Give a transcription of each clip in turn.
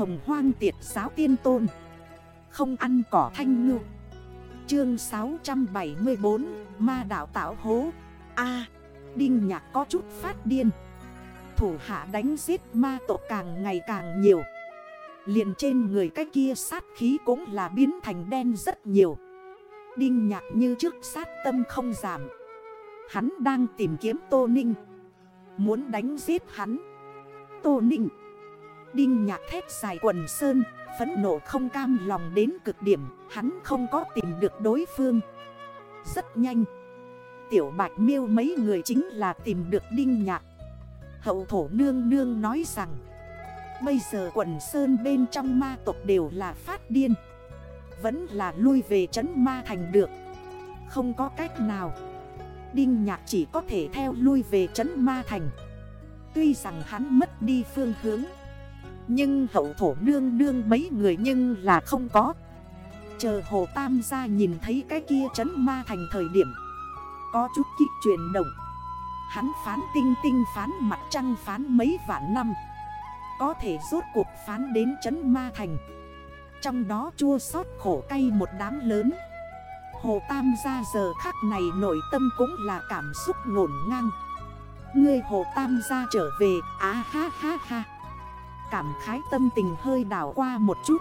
hồng hoang tiệt giáo tiên tôn. Không ăn cỏ thanh ngư. Chương 674 Ma đảo tạo hố. A, Đinh nhạc có chút phát điên. Thủ hạ đánh giết ma tộc càng ngày càng nhiều. Liền trên người cái kia sát khí cũng là biến thành đen rất nhiều. Đinh nhạc như trước sát tâm không giảm. Hắn đang tìm kiếm Tô Ninh. Muốn đánh giết hắn. Tô Ninh. Đinh nhạc thép dài quần sơn Phấn nộ không cam lòng đến cực điểm, Hắn không có tìm được đối phương. Rất nhanh, Tiểu bạch miêu mấy người chính là tìm được đinh nhạc. Hậu thổ nương nương nói rằng, Bây giờ quần sơn bên trong ma tộc đều là phát điên, Vẫn là lui về trấn ma thành được. Không có cách nào. Đinh nhạc chỉ có thể theo lui về trấn ma thành. Tuy rằng hắn mất đi phương hướng nhưng hậu thổ nương nương mấy người nhưng là không có. Chờ hồ tam gia nhìn thấy cái kia trấn ma thành thời điểm, Có chút kích chuyển động. Hắn phán tinh tinh phán mặt trăng phán mấy vạn năm. Có thể rốt cuộc phán đến trấn ma thành. Trong đó chua sót khổ cay một đám lớn. Hồ Tam gia giờ khắc này nội tâm cũng là cảm xúc ngổn ngang. Ngươi Hồ Tam gia trở về, á ha ha ha. Cảm khái tâm tình hơi đảo qua một chút.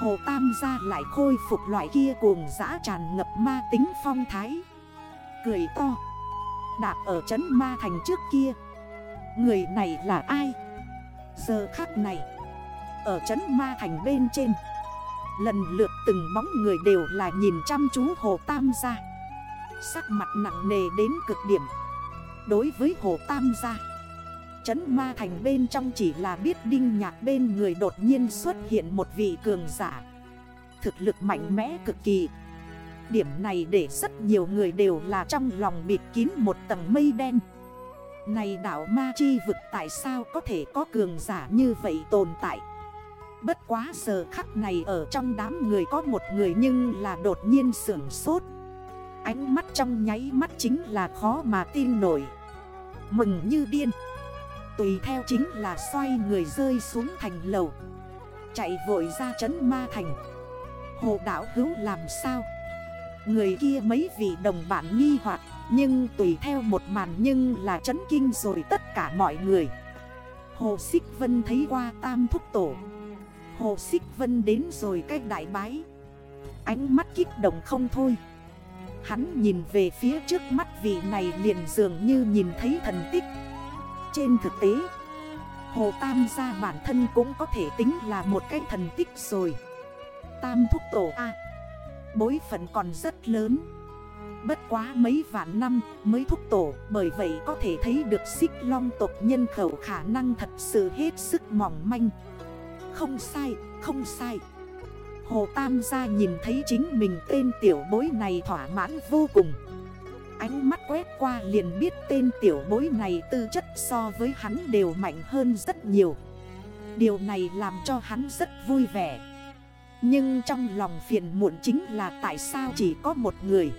Hồ Tam gia lại khôi phục loại kia cuồng dã tràn ngập ma tính phong thái. Cười to. Đạp ở trấn ma thành trước kia. Người này là ai? Giờ khắc này, Ở trấn ma thành bên trên, Lần lượt từng bóng người đều là nhìn chăm chú Hồ Tam gia. Sắc mặt nặng nề đến cực điểm. Đối với Hồ Tam gia Chấn ma thành bên trong chỉ là biết đinh nhạc bên người đột nhiên xuất hiện một vị cường giả. Thực lực mạnh mẽ cực kỳ. Điểm này để rất nhiều người đều là trong lòng bịt kín một tầng mây đen. Này đảo ma chi vực tại sao có thể có cường giả như vậy tồn tại? Bất quá giờ khắc này ở trong đám người có một người nhưng là đột nhiên sưởng sốt. Ánh mắt trong nháy mắt chính là khó mà tin nổi. Mừng như điên. Tùy theo chính là xoay người rơi xuống thành lầu. Chạy vội ra trấn ma thành. Hồ đảo hữu làm sao? Người kia mấy vị đồng bạn nghi hoặc, Nhưng tùy theo một màn nhưng là chấn kinh rồi tất cả mọi người. Hồ Xích Vân thấy qua tam thúc tổ. Hồ Xích Vân đến rồi cách đại bái. Ánh mắt kích động không thôi. Hắn nhìn về phía trước mắt, vị này liền dường như nhìn thấy thần tích. Trên thực tế. Hồ Tam gia bản thân cũng có thể tính là một cái thần tích rồi. Tam thúc tổ A. Bối phận còn rất lớn. Bất quá mấy vạn năm mới thúc tổ Bởi vậy có thể thấy được xích long tộc nhân khẩu khả năng thật sự hết sức mỏng manh. Không sai, không sai. Hồ Tam gia nhìn thấy chính mình tên tiểu bối này thỏa mãn vô cùng. Ánh mắt quét qua liền biết tên tiểu bối này tư chất so với hắn đều mạnh hơn rất nhiều. Điều này làm cho hắn rất vui vẻ. Nhưng trong lòng phiền muộn chính là tại sao chỉ có một người?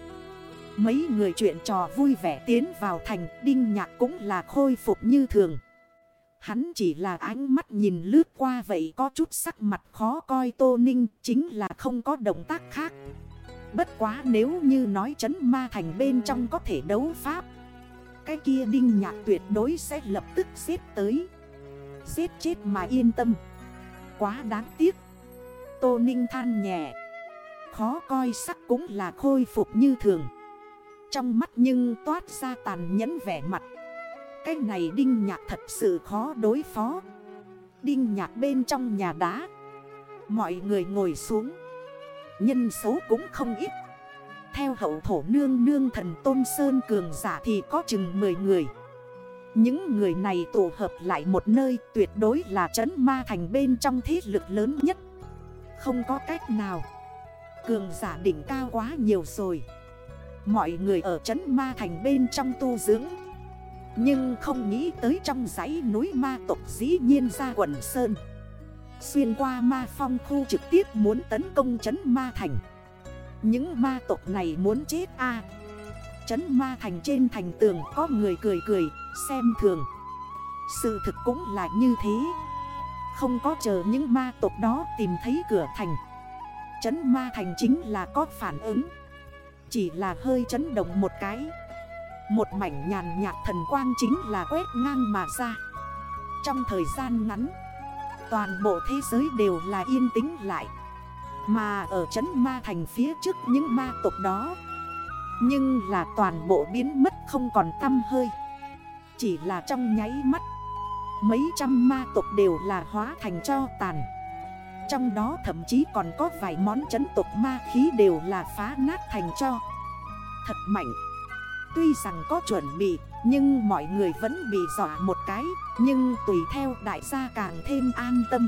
Mấy người chuyện trò vui vẻ tiến vào thành, Đinh nhạc cũng là khôi phục như thường. Hắn chỉ là ánh mắt nhìn lướt qua vậy có chút sắc mặt khó coi Tô Ninh chính là không có động tác khác. Bất quá nếu như nói chấn ma thành bên trong có thể đấu pháp. Cái kia đinh nhạc tuyệt đối sẽ lập tức xếp tới. Xếp chết mà yên tâm. Quá đáng tiếc. Tô Ninh than nhẹ. Khó coi sắc cũng là khôi phục như thường. Trong mắt nhưng toát ra tàn nhẫn vẻ mặt. Cái này đinh nhạc thật sự khó đối phó Đinh nhạc bên trong nhà đá Mọi người ngồi xuống Nhân số cũng không ít. Theo hậu thổ nương nương thần Tôn Sơn Cường giả thì có chừng 10 người. Những người này tụ hợp lại một nơi tuyệt đối là trấn ma thành bên trong thế lực lớn nhất. Không có cách nào. Cường giả đỉnh cao quá nhiều rồi. Mọi người ở trấn ma thành bên trong tu dưỡng. Nhưng không nghĩ tới trong dãy núi ma tộc dĩ nhiên ra quần sơn. Xuyên qua ma phong khu trực tiếp muốn tấn công chấn ma thành. Những ma tộc này muốn chết a. À. Chấn ma thành trên thành tường có người cười cười, xem thường. Sự thực cũng là như thế. Không có chờ những ma tộc đó tìm thấy cửa thành. Chấn ma thành chính là có phản ứng. Chỉ là hơi chấn động một cái. Một mảnh nhàn nhạt thần quang chính là quét ngang mà ra. Trong thời gian ngắn Toàn bộ thế giới đều là yên tĩnh lại. Mà ở chấn ma thành phía trước những ma tộc đó, Nhưng là toàn bộ biến mất không còn tâm hơi. Chỉ là trong nháy mắt, Mấy trăm ma tộc đều là hóa thành cho tàn. Trong đó thậm chí còn có vài món chấn tộc ma khí đều là phá nát thành cho. Thật mạnh. Tuy rằng có chuẩn bị nhưng mọi người vẫn bị dọa một cái, Nhưng tùy theo đại gia càng thêm an tâm.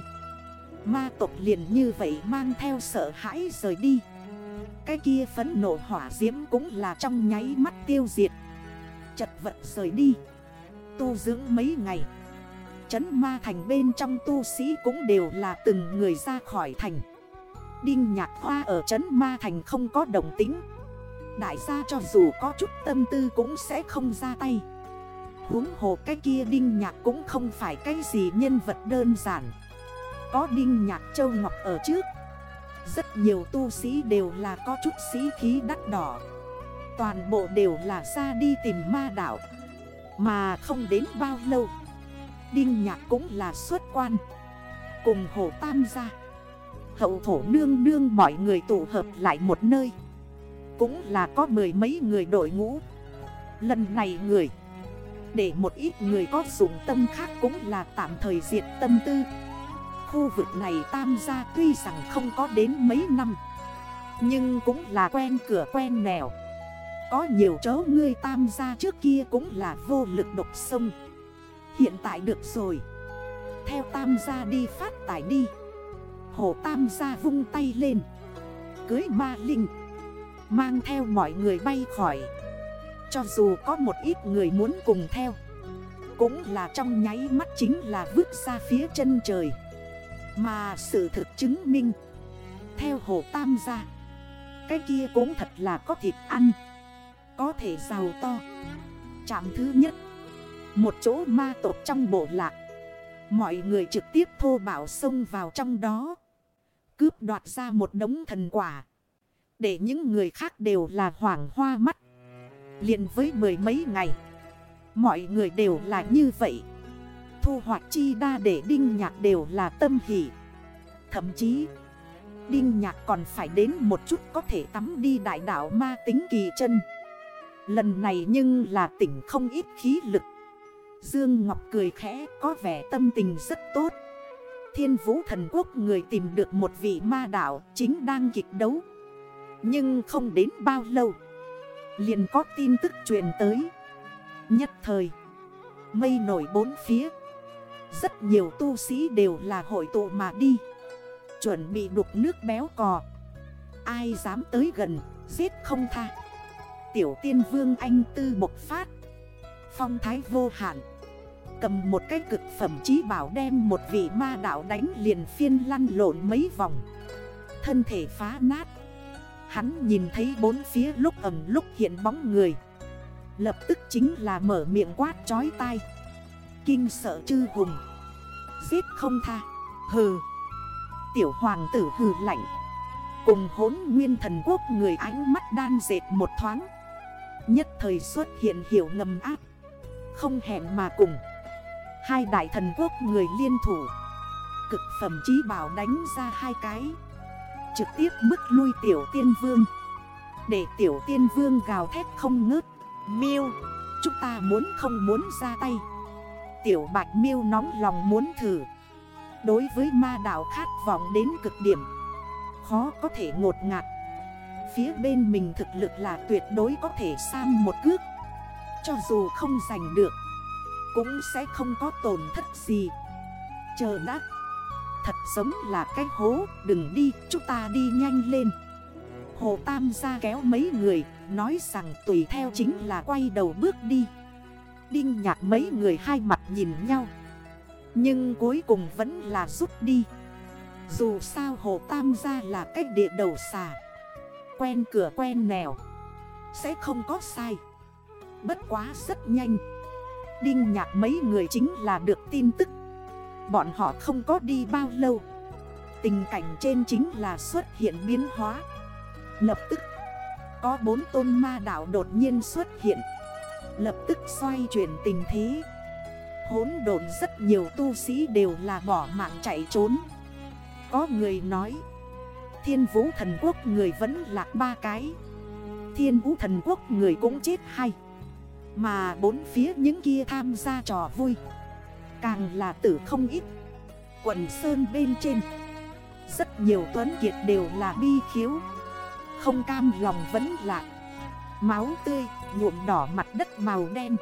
Ma tộc liền như vậy mang theo sợ hãi rời đi. Cái kia phấn nổ hỏa diễm cũng là trong nháy mắt tiêu diệt. Chật vật rời đi. Tu dưỡng mấy ngày. Chấn ma thành bên trong tu sĩ cũng đều là từng người ra khỏi thành. Đinh nhạc hoa ở chấn ma thành không có đồng tính Đại gia cho dù có chút tâm tư cũng sẽ không ra tay. Húng hồ cái kia đinh nhạc cũng không phải cái gì nhân vật đơn giản. Có đinh nhạc châu ngọc ở trước. Rất nhiều tu sĩ đều là có chút sĩ khí đắt đỏ. Toàn bộ đều là ra đi tìm ma đảo Mà không đến bao lâu, Đinh nhạc cũng là xuất quan. Cùng Hồ tam gia. Hậu thổ nương nương mọi người tụ hợp lại một nơi. Cũng là có mười mấy người đội ngũ. Lần này người, Để một ít người có dụng tâm khác cũng là tạm thời diệt tâm tư. Khu vực này tam gia tuy rằng không có đến mấy năm, Nhưng cũng là quen cửa quen nẻo Có nhiều chỗ ngươi tam gia trước kia cũng là vô lực độc sông. Hiện tại được rồi. Theo tam gia đi phát tải đi. Hổ tam gia vung tay lên. Cưới ma linh. Mang theo mọi người bay khỏi. Cho dù có một ít người muốn cùng theo, Cũng là trong nháy mắt chính là vứt ra phía chân trời. Mà sự thực chứng minh, Theo hồ tam gia, Cái kia cũng thật là có thịt ăn, Có thể giàu to. Trạm thứ nhất, một chỗ ma tộc trong bộ lạc. Mọi người trực tiếp thô bảo xông vào trong đó, Cướp đoạt ra một đống thần quả. Để những người khác đều là hoảng hoa mắt. Liền với mười mấy ngày. Mọi người đều là như vậy. Thu hoạch chi đa để đinh nhạc đều là tâm hỷ. Thậm chí, Đinh nhạc còn phải đến một chút có thể tắm đi đại đảo ma tính kỳ chân. Lần này nhưng là tỉnh không ít khí lực. Dương Ngọc cười khẽ, có vẻ tâm tình rất tốt. Thiên vũ thần quốc người tìm được một vị ma đảo chính đang kịch đấu. Nhưng không đến bao lâu, liền có tin tức truyền tới. Nhất thời, Mây nổi bốn phía. Rất nhiều tu sĩ đều là hội tụ mà đi, Chuẩn bị đục nước béo cò. Ai dám tới gần, Giết không tha. Tiểu tiên vương anh tư bộc phát, Phong thái vô hạn. Cầm một cái cực phẩm chí bảo đem một vị ma đạo đánh liền phiên lăn lộn mấy vòng. Thân thể phá nát Hắn nhìn thấy bốn phía lúc ẩm lúc hiện bóng người. Lập tức chính là mở miệng quát chói tai. Kinh sợ chư hùng. Giết không tha. Hừ. Tiểu hoàng tử hừ lạnh. Cùng hốn nguyên thần quốc người ánh mắt đan dệt một thoáng. Nhất thời xuất hiện hiểu ngầm áp Không hẹn mà cùng. Hai đại thần quốc người liên thủ. Cực phẩm chí bảo đánh ra hai cái. Trực tiếp bức lui tiểu tiên vương. Để tiểu tiên vương gào thét không ngớt. Miêu, Chúng ta muốn không muốn ra tay. Tiểu bạch miêu nóng lòng muốn thử. Đối với ma đảo khát vọng đến cực điểm, Khó có thể ngột ngạt. Phía bên mình thực lực là tuyệt đối có thể sam một cước. Cho dù không giành được, cũng sẽ không có tổn thất gì. Chờ đã. Thật giống là cái hố, Đừng đi, chúng ta đi nhanh lên. Hồ Tam ra kéo mấy người, Nói rằng tùy theo chính là quay đầu bước đi. Đinh nhạc mấy người hai mặt nhìn nhau, Nhưng cuối cùng vẫn là rút đi. Dù sao Hồ Tam gia là cách địa đầu xà, Quen cửa quen nèo Sẽ không có sai. Bất quá rất nhanh, Đinh nhạc mấy người chính là được tin tức Bọn họ không có đi bao lâu. Tình cảnh trên chính là xuất hiện biến hóa. Lập tức, Có bốn tôn ma đảo đột nhiên xuất hiện. Lập tức xoay chuyển tình thế. Hốn độn rất nhiều tu sĩ đều là bỏ mạng chạy trốn. Có người nói, Thiên vũ thần quốc người vẫn lạc ba cái. Thiên vũ thần quốc người cũng chết hay. Mà bốn phía những kia tham gia trò vui. Càng là tử không ít. Quần sơn bên trên, Rất nhiều tuấn kiệt đều là bi khiếu. Không cam lòng vẫn lạc Máu tươi, nhuộm đỏ mặt đất màu đen.